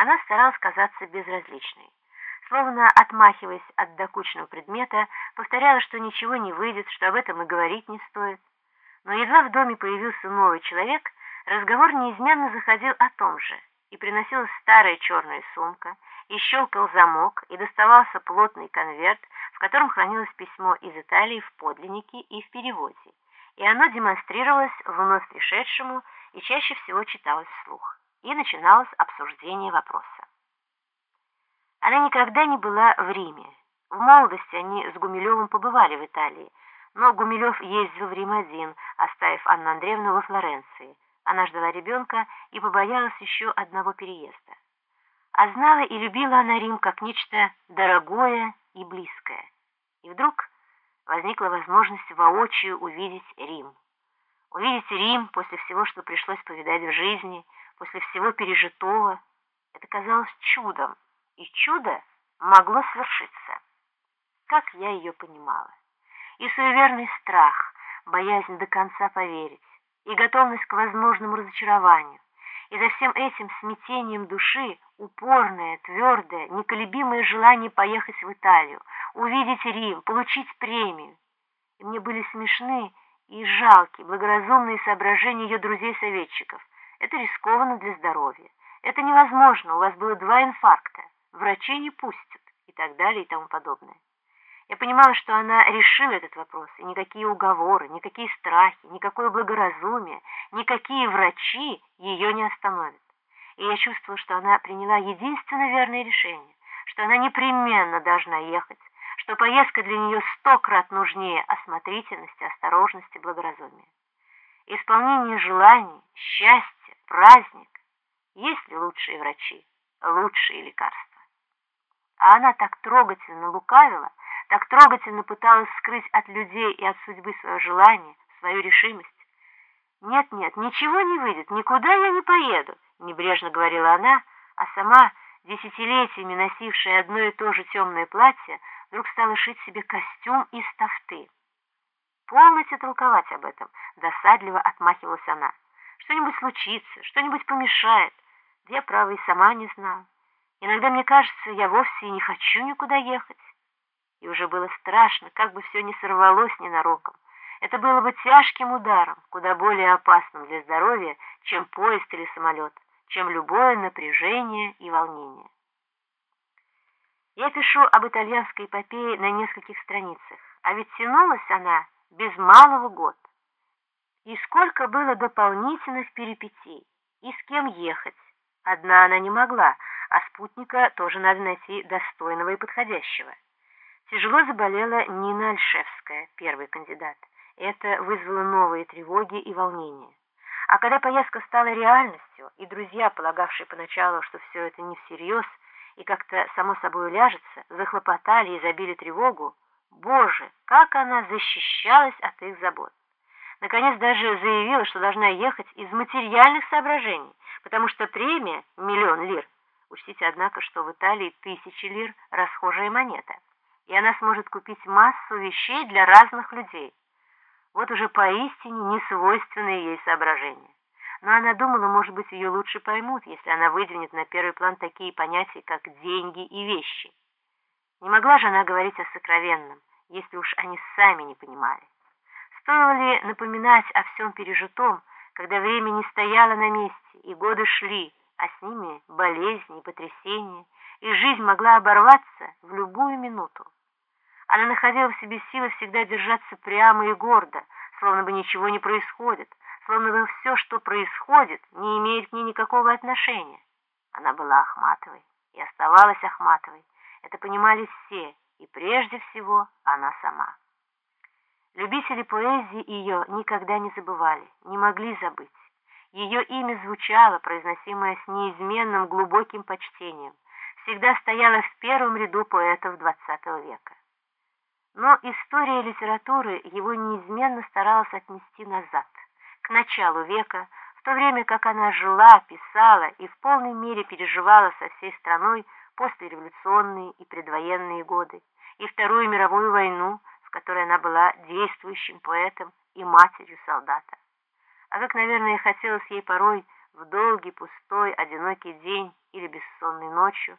Она старалась казаться безразличной. Словно отмахиваясь от докучного предмета, повторяла, что ничего не выйдет, что об этом и говорить не стоит. Но едва в доме появился новый человек, разговор неизменно заходил о том же, и приносилась старая черная сумка, и щелкал замок, и доставался плотный конверт, в котором хранилось письмо из Италии в подлиннике и в переводе, и оно демонстрировалось вновь пришедшему и чаще всего читалось вслух, и начиналось обсуждение вопроса. Она никогда не была в Риме. В молодости они с Гумилевым побывали в Италии, но Гумилев ездил в Рим один, оставив Анну Андреевну во Флоренции. Она ждала ребенка и побоялась еще одного переезда. А знала и любила она Рим как нечто дорогое и близкое. И вдруг возникла возможность воочию увидеть Рим. Увидеть Рим после всего, что пришлось повидать в жизни, после всего пережитого, это казалось чудом, и чудо могло свершиться. Как я ее понимала и суеверный страх, боязнь до конца поверить, и готовность к возможному разочарованию, и за всем этим смятением души упорное, твердое, неколебимое желание поехать в Италию, увидеть Рим, получить премию. И мне были смешны и жалки благоразумные соображения ее друзей-советчиков. Это рискованно для здоровья. Это невозможно, у вас было два инфаркта. Врачи не пустят и так далее и тому подобное. Я понимала, что она решила этот вопрос, и никакие уговоры, никакие страхи, никакое благоразумие, никакие врачи ее не остановят. И я чувствовала, что она приняла единственно верное решение, что она непременно должна ехать, что поездка для нее сто крат нужнее осмотрительности, осторожности, благоразумия. Исполнение желаний, счастье, праздник. Есть ли лучшие врачи, лучшие лекарства? А она так трогательно лукавила, так трогательно пыталась скрыть от людей и от судьбы свое желание, свою решимость. «Нет-нет, ничего не выйдет, никуда я не поеду», — небрежно говорила она, а сама, десятилетиями носившая одно и то же темное платье, вдруг стала шить себе костюм из тафты. Полностью толковать об этом, досадливо отмахивалась она. Что-нибудь случится, что-нибудь помешает. Да я, право, и сама не знаю. Иногда мне кажется, я вовсе и не хочу никуда ехать и уже было страшно, как бы все не сорвалось ненароком. Это было бы тяжким ударом, куда более опасным для здоровья, чем поезд или самолет, чем любое напряжение и волнение. Я пишу об итальянской эпопее на нескольких страницах, а ведь тянулась она без малого год. И сколько было дополнительных перипетий, и с кем ехать. Одна она не могла, а спутника тоже надо найти достойного и подходящего. Тяжело заболела Нина Альшевская, первый кандидат. Это вызвало новые тревоги и волнения. А когда поездка стала реальностью, и друзья, полагавшие поначалу, что все это не всерьез и как-то само собой ляжется, захлопотали и забили тревогу, боже, как она защищалась от их забот. Наконец даже заявила, что должна ехать из материальных соображений, потому что премия – миллион лир. Учтите, однако, что в Италии тысячи лир – расхожая монета и она сможет купить массу вещей для разных людей. Вот уже поистине несвойственные ей соображения. Но она думала, может быть, ее лучше поймут, если она выдвинет на первый план такие понятия, как деньги и вещи. Не могла же она говорить о сокровенном, если уж они сами не понимали. Стоило ли напоминать о всем пережитом, когда время не стояло на месте, и годы шли, а с ними болезни и потрясения, и жизнь могла оборваться в любую минуту. Она находила в себе силы всегда держаться прямо и гордо, словно бы ничего не происходит, словно бы все, что происходит, не имеет к ней никакого отношения. Она была Ахматовой и оставалась Ахматовой. Это понимали все, и прежде всего она сама. Любители поэзии ее никогда не забывали, не могли забыть. Ее имя звучало, произносимое с неизменным глубоким почтением, всегда стояло в первом ряду поэтов XX века. Но история литературы его неизменно старалась отнести назад, началу века, в то время как она жила, писала и в полной мере переживала со всей страной послереволюционные и предвоенные годы, и Вторую мировую войну, в которой она была действующим поэтом и матерью солдата. А как, наверное, хотелось ей порой в долгий, пустой, одинокий день или бессонной ночью,